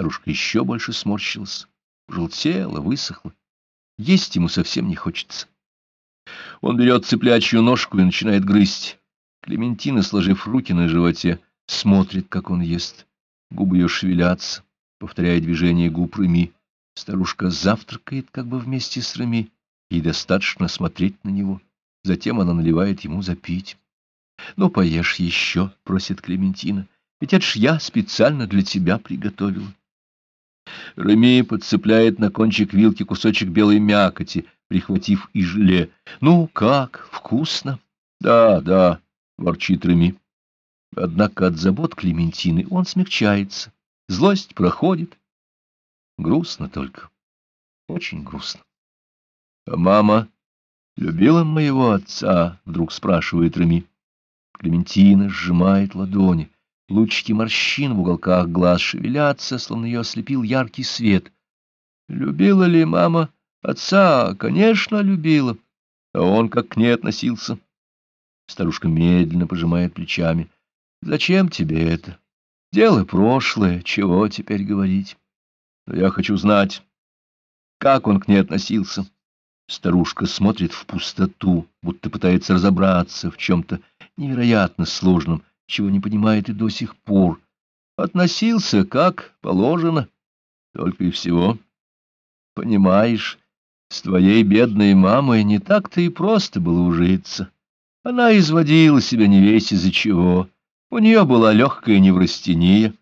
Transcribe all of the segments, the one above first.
Старушка еще больше сморщилась, желтела, высохла. Есть ему совсем не хочется. Он берет цыплячью ножку и начинает грызть. Клементина, сложив руки на животе, смотрит, как он ест. Губы ее шевелятся, повторяя движение губ Реми. Старушка завтракает как бы вместе с Реми. Ей достаточно смотреть на него. Затем она наливает ему запить. — Ну, поешь еще, — просит Клементина, — ведь это ж я специально для тебя приготовила. Реми подцепляет на кончик вилки кусочек белой мякоти, прихватив и желе. — Ну, как, вкусно? — Да, да, — ворчит Реми. Однако от забот Клементины он смягчается. Злость проходит. Грустно только. Очень грустно. — А мама любила моего отца? — вдруг спрашивает Реми. Клементина сжимает ладони. Лучики морщин в уголках глаз шевелятся, словно ее ослепил яркий свет. Любила ли мама отца? Конечно, любила. А он как к ней относился? Старушка медленно пожимает плечами. Зачем тебе это? Дело прошлое, чего теперь говорить? Но я хочу знать, как он к ней относился. Старушка смотрит в пустоту, будто пытается разобраться в чем-то невероятно сложном, чего не понимает и до сих пор. Относился как положено, только и всего. Понимаешь, с твоей бедной мамой не так-то и просто было ужиться. Она изводила себя не весь из-за чего. У нее была легкая неврастения.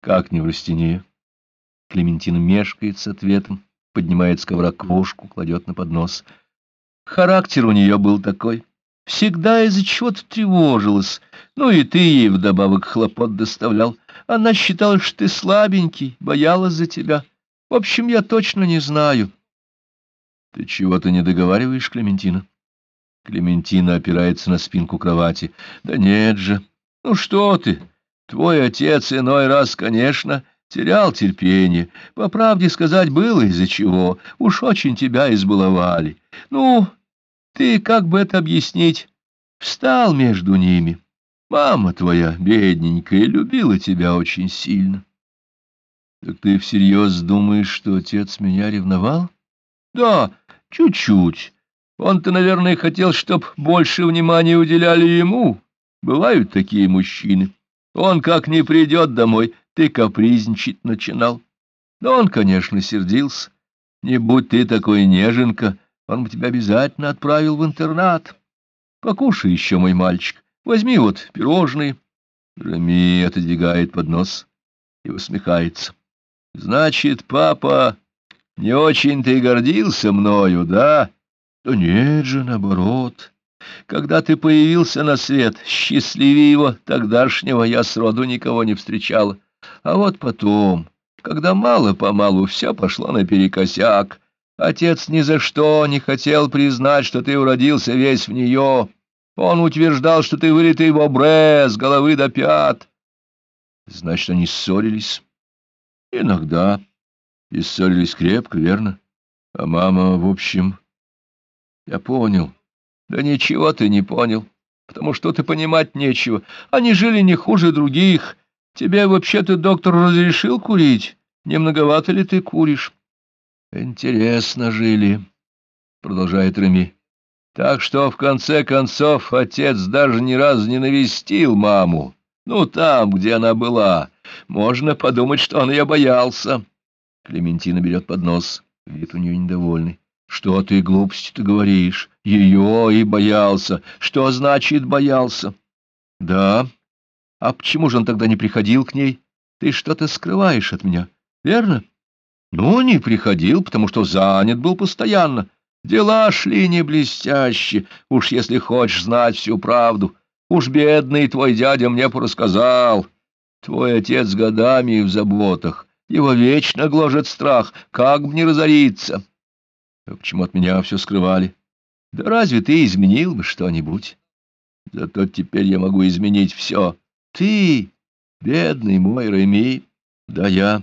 Как неврастения? Клементина мешкает с ответом, поднимает с ковра крошку, кладет на поднос. Характер у нее был такой всегда из-за чего-то тревожилась. Ну и ты ей вдобавок хлопот доставлял. Она считала, что ты слабенький, боялась за тебя. В общем, я точно не знаю. Ты чего-то не договариваешь, Клементина? Клементина опирается на спинку кровати. Да нет же. Ну что ты? Твой отец иной раз, конечно, терял терпение. По правде сказать, было из-за чего. Уж очень тебя избаловали. Ну, ты, как бы это объяснить, встал между ними. Мама твоя, бедненькая, любила тебя очень сильно. Так ты всерьез думаешь, что отец меня ревновал? Да, чуть-чуть. Он-то, наверное, хотел, чтоб больше внимания уделяли ему. Бывают такие мужчины. Он как не придет домой, ты капризничать начинал. Но он, конечно, сердился. Не будь ты такой неженка, он бы тебя обязательно отправил в интернат. Покушай еще, мой мальчик, возьми вот пирожные. Рами отодвигает поднос и усмехается. Значит, папа не очень-то и гордился мною, да? Да нет же, наоборот. Когда ты появился на свет, счастливее его тогдашнего я сроду никого не встречала. А вот потом, когда мало-помалу все пошло наперекосяк, Отец ни за что не хотел признать, что ты уродился весь в нее. Он утверждал, что ты вылитый в обре с головы до пят. Значит, они ссорились? Иногда. И ссорились крепко, верно? А мама, в общем... Я понял. Да ничего ты не понял, потому что ты понимать нечего. Они жили не хуже других. Тебе вообще-то доктор разрешил курить? Не многовато ли ты куришь? Интересно жили, продолжает Реми. Так что, в конце концов, отец даже ни разу не навестил маму. Ну, там, где она была. Можно подумать, что он ее боялся. Клементина берет поднос. Вид у нее недовольный. Что ты глупости-то говоришь? Ее и боялся. Что значит боялся? Да. А почему же он тогда не приходил к ней? Ты что-то скрываешь от меня, верно? Ну, не приходил, потому что занят был постоянно. Дела шли не блестяще, уж если хочешь знать всю правду. Уж бедный твой дядя мне порассказал. Твой отец годами в заботах, его вечно гложет страх, как бы не разориться. А почему от меня все скрывали? Да разве ты изменил бы что-нибудь? Зато теперь я могу изменить все. Ты, бедный мой Реми, да я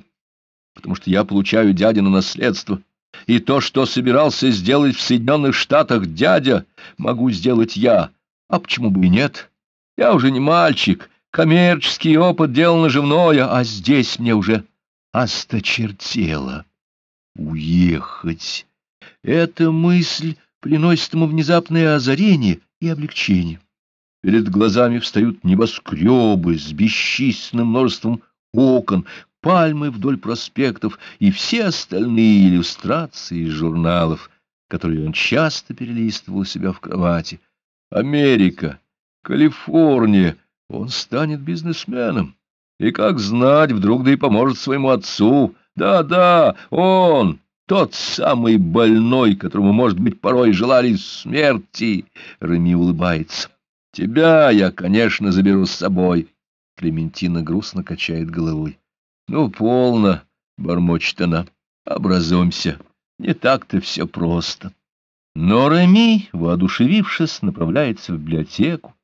потому что я получаю дядино наследство. И то, что собирался сделать в Соединенных Штатах дядя, могу сделать я. А почему бы и нет? Я уже не мальчик, Коммерческий опыт — дело наживное, а здесь мне уже осточертело. Уехать. Эта мысль приносит ему внезапное озарение и облегчение. Перед глазами встают небоскребы с бесчисленным множеством окон, пальмы вдоль проспектов и все остальные иллюстрации из журналов, которые он часто перелистывал у себя в кровати. Америка, Калифорния, он станет бизнесменом. И как знать, вдруг да и поможет своему отцу. Да-да, он, тот самый больной, которому, может быть, порой желали смерти. Реми улыбается. Тебя я, конечно, заберу с собой. Клементина грустно качает головой. Ну, полно, бормочет она. Образуемся. Не так-то все просто. Но Реми, воодушевившись, направляется в библиотеку,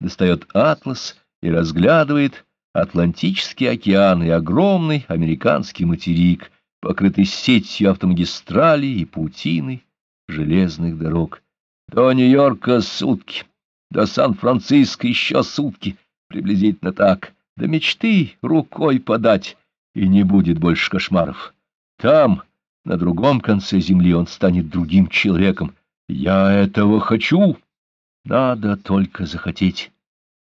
достает атлас и разглядывает Атлантический океан и огромный американский материк, покрытый сетью автомагистралей и паутиной железных дорог. До Нью-Йорка сутки, до Сан-Франциско еще сутки, приблизительно так. До мечты рукой подать, и не будет больше кошмаров. Там, на другом конце земли, он станет другим человеком. Я этого хочу. Надо только захотеть.